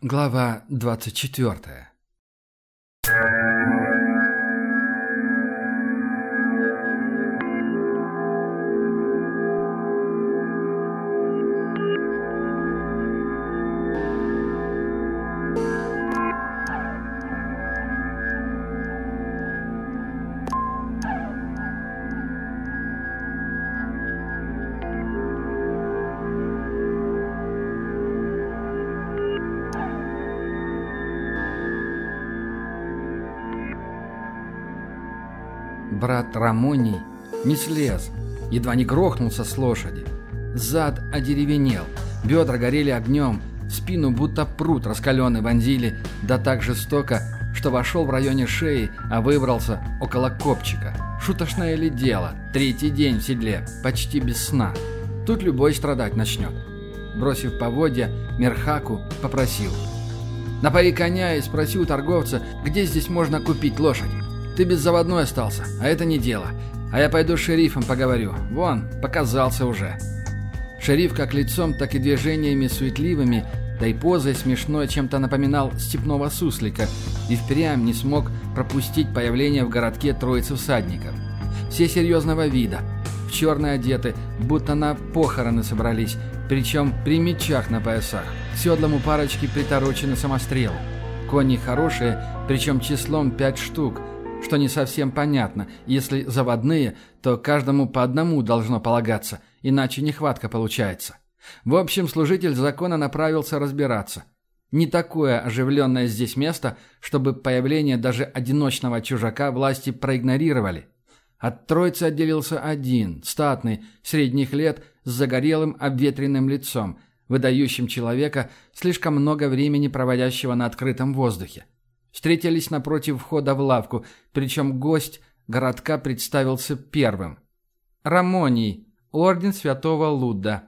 Глава 24 Брат Рамоний не слез, едва не грохнулся с лошади. Зад одеревенел, бедра горели огнем, в спину будто пруд раскаленный вонзили, да так жестоко, что вошел в районе шеи, а выбрался около копчика. Шуточное ли дело? Третий день в седле, почти без сна. Тут любой страдать начнет. Бросив поводья, Мерхаку попросил. «Напои коня и спроси у торговца, где здесь можно купить лошадь. Ты без заводной остался, а это не дело. А я пойду с шерифом поговорю. Вон, показался уже». Шериф как лицом, так и движениями суетливыми, да и позой смешной чем-то напоминал степного суслика и впрямь не смог пропустить появление в городке троицы всадников. Все серьезного вида, в черные одеты, будто на похороны собрались, причем при мечах на поясах. К седлам у парочки приторочены самострелы. Кони хорошие, причем числом пять штук, что не совсем понятно. Если заводные, то каждому по одному должно полагаться, иначе нехватка получается. В общем, служитель закона направился разбираться. Не такое оживленное здесь место, чтобы появление даже одиночного чужака власти проигнорировали. От троицы отделился один, статный, средних лет, с загорелым обветренным лицом, выдающим человека, слишком много времени проводящего на открытом воздухе. Встретились напротив входа в лавку, причем гость городка представился первым. «Рамоний, орден святого Лудда».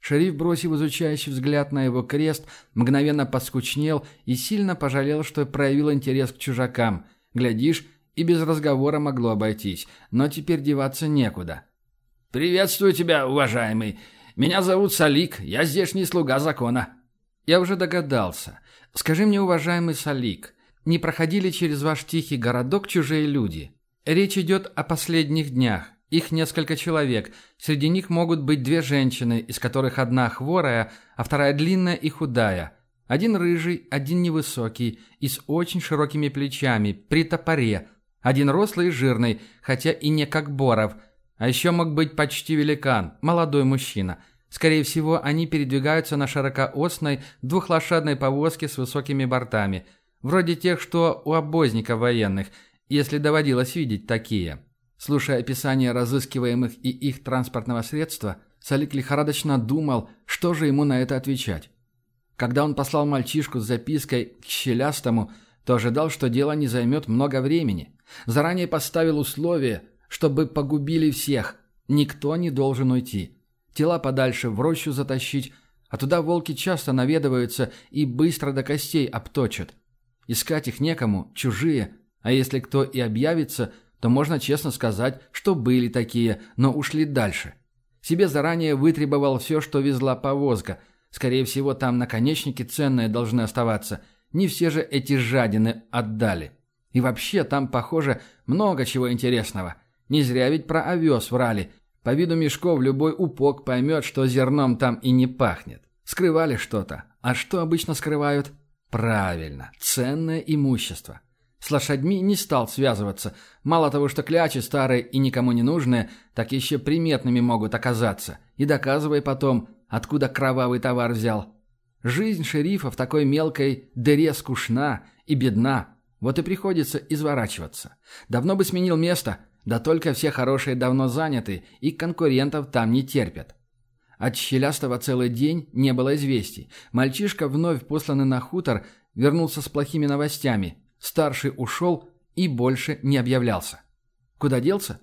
Шериф, бросив изучающий взгляд на его крест, мгновенно поскучнел и сильно пожалел, что проявил интерес к чужакам. Глядишь, и без разговора могло обойтись, но теперь деваться некуда. «Приветствую тебя, уважаемый. Меня зовут Салик, я здешний слуга закона». «Я уже догадался. Скажи мне, уважаемый Салик, не проходили через ваш тихий городок чужие люди. Речь идет о последних днях. Их несколько человек. Среди них могут быть две женщины, из которых одна хворая, а вторая длинная и худая. Один рыжий, один невысокий и с очень широкими плечами, при топоре. Один рослый и жирный, хотя и не как Боров. А еще мог быть почти великан, молодой мужчина. Скорее всего, они передвигаются на широкоосной двухлошадной повозке с высокими бортами – Вроде тех, что у обозников военных, если доводилось видеть такие. Слушая описание разыскиваемых и их транспортного средства, Салик лихорадочно думал, что же ему на это отвечать. Когда он послал мальчишку с запиской к щелястому, то ожидал, что дело не займет много времени. Заранее поставил условие, чтобы погубили всех. Никто не должен уйти. Тела подальше в рощу затащить, а туда волки часто наведываются и быстро до костей обточат. Искать их некому, чужие. А если кто и объявится, то можно честно сказать, что были такие, но ушли дальше. Себе заранее вытребовал все, что везла повозка. Скорее всего, там наконечники ценные должны оставаться. Не все же эти жадины отдали. И вообще, там, похоже, много чего интересного. Не зря ведь про овес врали. По виду мешков любой упок поймет, что зерном там и не пахнет. Скрывали что-то. А что обычно скрывают? Правильно, ценное имущество. С лошадьми не стал связываться. Мало того, что клячи старые и никому не нужные, так еще приметными могут оказаться. И доказывай потом, откуда кровавый товар взял. Жизнь шерифа в такой мелкой дыре скучна и бедна. Вот и приходится изворачиваться. Давно бы сменил место, да только все хорошие давно заняты, и конкурентов там не терпят. От Щелястого целый день не было известий. Мальчишка, вновь посланный на хутор, вернулся с плохими новостями. Старший ушел и больше не объявлялся. Куда делся?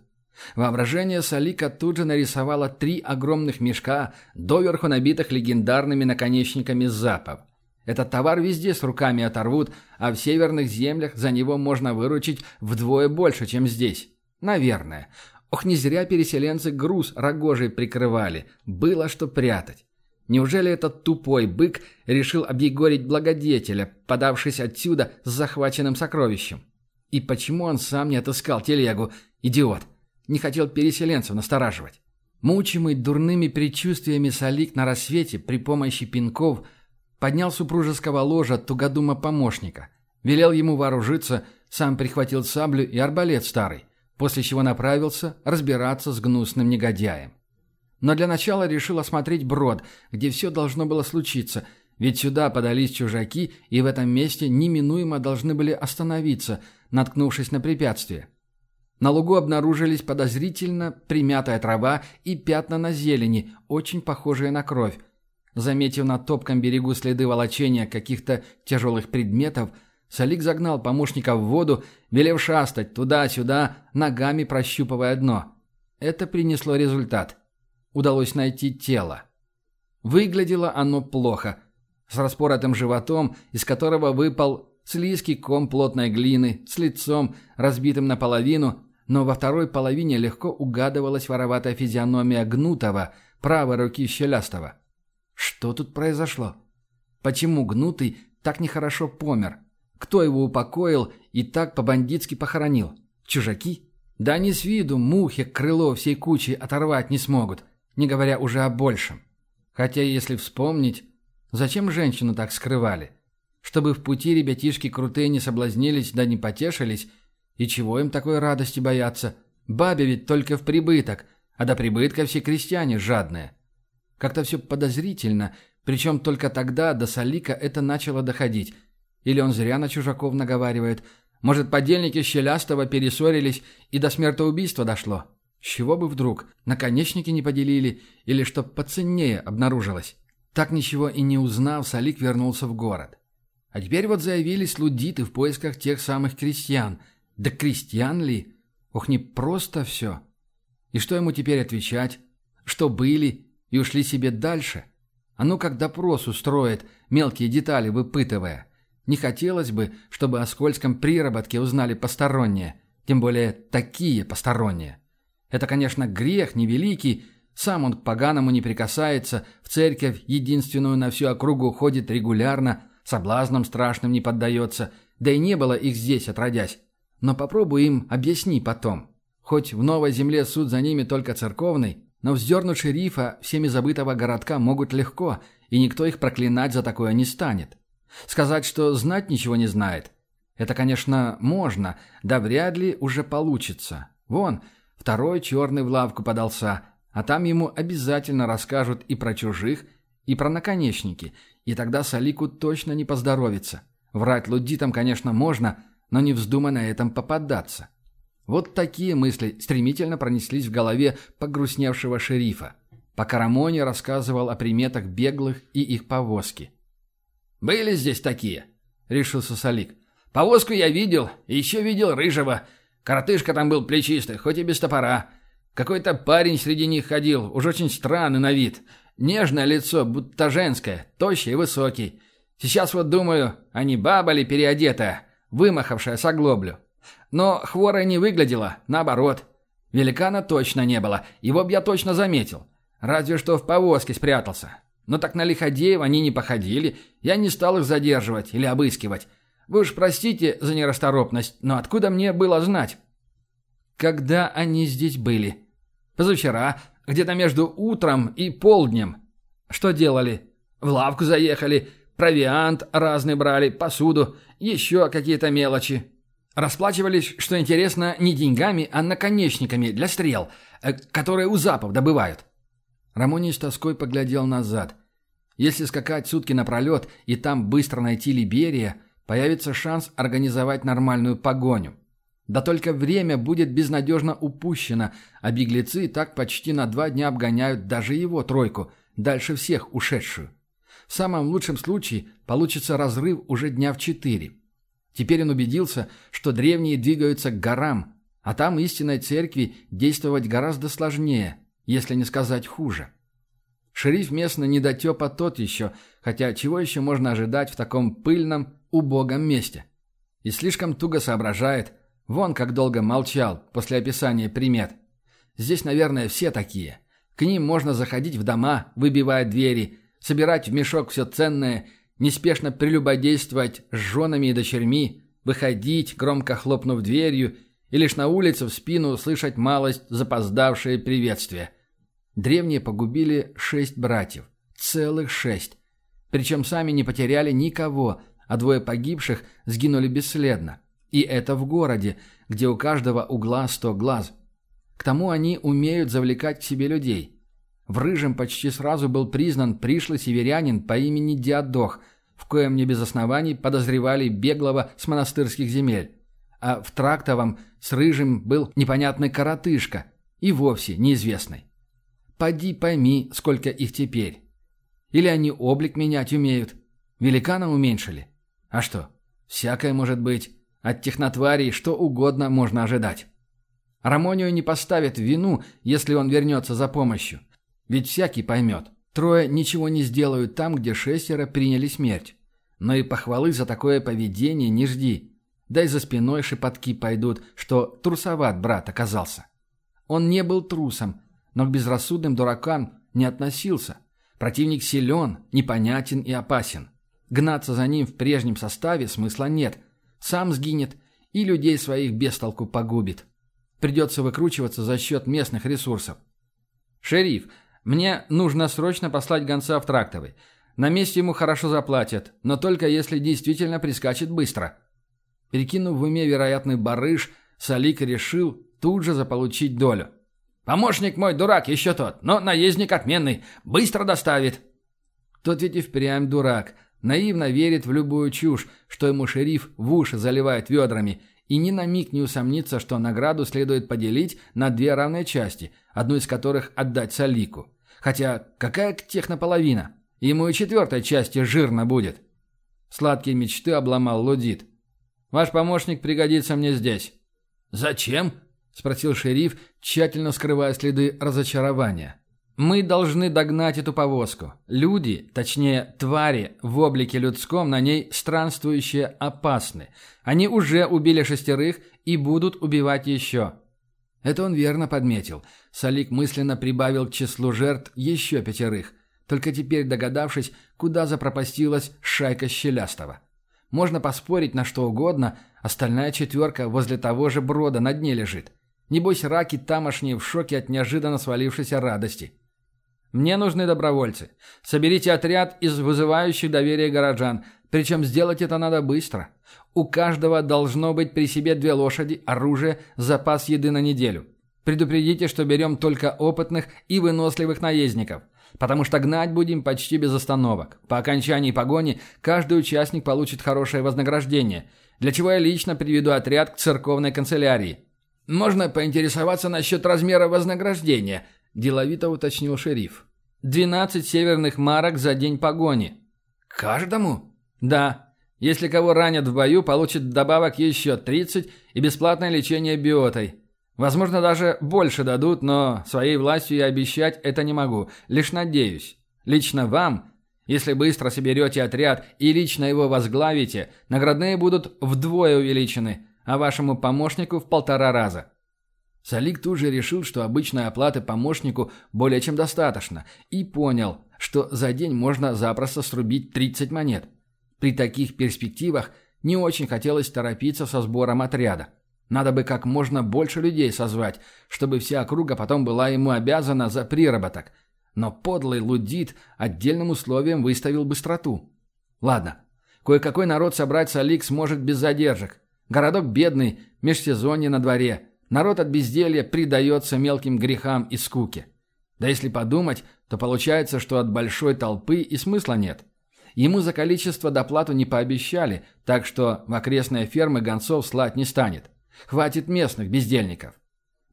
Воображение Салика тут же нарисовало три огромных мешка, доверху набитых легендарными наконечниками запов. Этот товар везде с руками оторвут, а в северных землях за него можно выручить вдвое больше, чем здесь. Наверное. Ох, не зря переселенцы груз рогожей прикрывали. Было что прятать. Неужели этот тупой бык решил объегорить благодетеля, подавшись отсюда с захваченным сокровищем? И почему он сам не отыскал телегу? Идиот! Не хотел переселенцев настораживать. Мучимый дурными предчувствиями Салик на рассвете при помощи пинков поднял супружеского ложа тугодума помощника, велел ему вооружиться, сам прихватил саблю и арбалет старый, после чего направился разбираться с гнусным негодяем. Но для начала решил осмотреть брод, где все должно было случиться, ведь сюда подались чужаки и в этом месте неминуемо должны были остановиться, наткнувшись на препятствие. На лугу обнаружились подозрительно примятая трава и пятна на зелени, очень похожие на кровь. Заметив на топком берегу следы волочения каких-то тяжелых предметов, Салик загнал помощника в воду, велев шастать туда-сюда, ногами прощупывая дно. Это принесло результат удалось найти тело. Выглядело оно плохо, с распоротым животом, из которого выпал слизкий ком плотной глины, с лицом, разбитым наполовину, но во второй половине легко угадывалась вороватая физиономия Гнутого, правой руки Щелястого. Что тут произошло? Почему Гнутый так нехорошо помер? Кто его упокоил и так по-бандитски похоронил? Чужаки? Да они с виду мухи крыло всей кучи оторвать не смогут не говоря уже о большем. Хотя, если вспомнить, зачем женщину так скрывали? Чтобы в пути ребятишки крутые не соблазнились да не потешились, и чего им такой радости бояться? Бабе ведь только в прибыток, а до прибытка все крестьяне жадные. Как-то все подозрительно, причем только тогда до Салика это начало доходить. Или он зря на чужаков наговаривает. Может, подельники Щелястого перессорились и до смертоубийства дошло. С чего бы вдруг? Наконечники не поделили или чтоб поценнее обнаружилось? Так ничего и не узнав, Салик вернулся в город. А теперь вот заявились лудиты в поисках тех самых крестьян. Да крестьян ли? Ох, не просто все. И что ему теперь отвечать? Что были и ушли себе дальше? А ну как допрос устроит, мелкие детали выпытывая. Не хотелось бы, чтобы о скользком приработке узнали посторонние, тем более такие посторонние. Это, конечно, грех невеликий, сам он к поганому не прикасается, в церковь, единственную на всю округу, ходит регулярно, соблазнам страшным не поддается, да и не было их здесь, отродясь. Но попробуй им объясни потом. Хоть в новой земле суд за ними только церковный, но вздернуть шерифа всеми забытого городка могут легко, и никто их проклинать за такое не станет. Сказать, что знать ничего не знает, это, конечно, можно, да вряд ли уже получится. Вон, Второй черный в лавку подался, а там ему обязательно расскажут и про чужих, и про наконечники, и тогда Салику точно не поздоровится. Врать лудитам, конечно, можно, но не вздумай на этом попадаться. Вот такие мысли стремительно пронеслись в голове погрустневшего шерифа, пока Рамони рассказывал о приметах беглых и их повозки. «Были здесь такие?» — решился Салик. «Повозку я видел, и еще видел рыжего. Коротышка там был плечистый, хоть и без топора. Какой-то парень среди них ходил, уж очень странный на вид. Нежное лицо, будто женское, тощий и высокий. Сейчас вот думаю, а не баба ли переодетая, вымахавшая с оглоблю. Но хворая не выглядела, наоборот. Великана точно не было, его б я точно заметил. Разве что в повозке спрятался. Но так на Лиходеева они не походили, я не стал их задерживать или обыскивать. Вы уж простите за нерасторопность, но откуда мне было знать? Когда они здесь были? Позавчера, где-то между утром и полднем. Что делали? В лавку заехали, провиант разный брали, посуду, еще какие-то мелочи. Расплачивались, что интересно, не деньгами, а наконечниками для стрел, э, которые у запов добывают. Рамоний с тоской поглядел назад. Если скакать сутки напролет и там быстро найти Либерия – появится шанс организовать нормальную погоню. Да только время будет безнадежно упущено, а беглецы так почти на два дня обгоняют даже его тройку, дальше всех ушедшую. В самом лучшем случае получится разрыв уже дня в четыре. Теперь он убедился, что древние двигаются к горам, а там истинной церкви действовать гораздо сложнее, если не сказать хуже. Шериф местно недотепа тот еще, хотя чего еще можно ожидать в таком пыльном, убогом месте. И слишком туго соображает. Вон как долго молчал после описания примет. Здесь, наверное, все такие. К ним можно заходить в дома, выбивая двери, собирать в мешок все ценное, неспешно прелюбодействовать с женами и дочерьми, выходить, громко хлопнув дверью, и лишь на улице в спину услышать малость запоздавшее приветствие. Древние погубили шесть братьев. Целых шесть. Причем сами не потеряли никого, а двое погибших сгинули бесследно. И это в городе, где у каждого угла сто глаз. К тому они умеют завлекать к себе людей. В Рыжем почти сразу был признан пришлый северянин по имени Диадох, в коем не без оснований подозревали беглого с монастырских земель. А в Трактовом с Рыжим был непонятный коротышка, и вовсе неизвестный. Поди пойми, сколько их теперь. Или они облик менять умеют. Великана уменьшили. А что? Всякое может быть. От технотварей что угодно можно ожидать. Рамонию не поставят вину, если он вернется за помощью. Ведь всякий поймет. Трое ничего не сделают там, где шестеро приняли смерть. Но и похвалы за такое поведение не жди. Да и за спиной шепотки пойдут, что трусоват брат оказался. Он не был трусом, но к безрассудным дуракам не относился. Противник силен, непонятен и опасен. Гнаться за ним в прежнем составе смысла нет. Сам сгинет и людей своих без толку погубит. Придется выкручиваться за счет местных ресурсов. «Шериф, мне нужно срочно послать гонца в трактовый. На месте ему хорошо заплатят, но только если действительно прискачет быстро». Перекинув в уме вероятный барыш, Салик решил тут же заполучить долю. «Помощник мой дурак еще тот, но наездник отменный, быстро доставит». Тот ведь и впрямь дурак, наивно верит в любую чушь, что ему шериф в уши заливает ведрами, и ни на миг не усомнится, что награду следует поделить на две равные части, одну из которых отдать Салику. Хотя какая к тех наполовина? Ему и четвертой части жирно будет. Сладкие мечты обломал Лудит. «Ваш помощник пригодится мне здесь». «Зачем?» – спросил шериф, тщательно скрывая следы разочарования. Мы должны догнать эту повозку. Люди, точнее, твари в облике людском на ней странствующие опасны. Они уже убили шестерых и будут убивать еще. Это он верно подметил. Салик мысленно прибавил к числу жертв еще пятерых, только теперь догадавшись, куда запропастилась шайка Щелястого. Можно поспорить на что угодно, остальная четверка возле того же брода на дне лежит. Небось, раки тамошние в шоке от неожиданно свалившейся радости. Мне нужны добровольцы. Соберите отряд из вызывающих доверие горожан, причем сделать это надо быстро. У каждого должно быть при себе две лошади, оружие, запас еды на неделю. Предупредите, что берем только опытных и выносливых наездников, потому что гнать будем почти без остановок. По окончании погони каждый участник получит хорошее вознаграждение, для чего я лично приведу отряд к церковной канцелярии. Можно поинтересоваться насчет размера вознаграждения –– деловито уточнил шериф. «Двенадцать северных марок за день погони». «Каждому?» «Да. Если кого ранят в бою, получит добавок еще тридцать и бесплатное лечение биотой. Возможно, даже больше дадут, но своей властью я обещать это не могу. Лишь надеюсь. Лично вам, если быстро соберете отряд и лично его возглавите, наградные будут вдвое увеличены, а вашему помощнику в полтора раза». Салик тут же решил, что обычной оплаты помощнику более чем достаточно, и понял, что за день можно запросто срубить 30 монет. При таких перспективах не очень хотелось торопиться со сбором отряда. Надо бы как можно больше людей созвать, чтобы вся округа потом была ему обязана за приработок. Но подлый лудит отдельным условием выставил быстроту. Ладно, кое-какой народ собрать Салик сможет без задержек. Городок бедный, межсезонье на дворе – Народ от безделья предается мелким грехам и скуке. Да если подумать, то получается, что от большой толпы и смысла нет. Ему за количество доплату не пообещали, так что в окрестные фермы гонцов слать не станет. Хватит местных бездельников.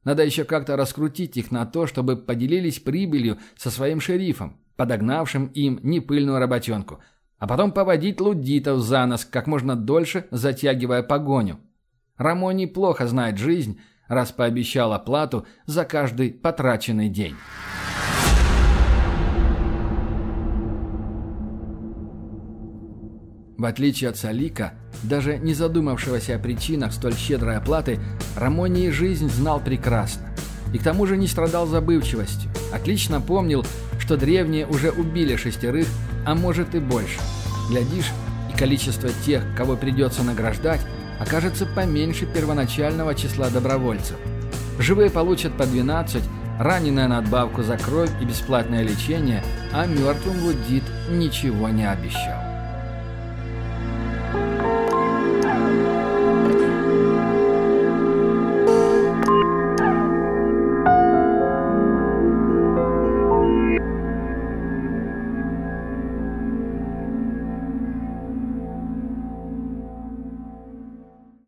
Надо еще как-то раскрутить их на то, чтобы поделились прибылью со своим шерифом, подогнавшим им непыльную работенку, а потом поводить лудитов за нос, как можно дольше затягивая погоню. Рамоний плохо знает жизнь, раз пообещал оплату за каждый потраченный день. В отличие от Салика, даже не задумавшегося о причинах столь щедрой оплаты, Рамоний жизнь знал прекрасно. И к тому же не страдал забывчивостью. Отлично помнил, что древние уже убили шестерых, а может и больше. Глядишь, и количество тех, кого придется награждать, окажется поменьше первоначального числа добровольцев. Живые получат по 12, раненые надбавку за кровь и бесплатное лечение, а мертвым Лудит ничего не обещал.